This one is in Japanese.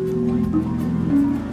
思いま。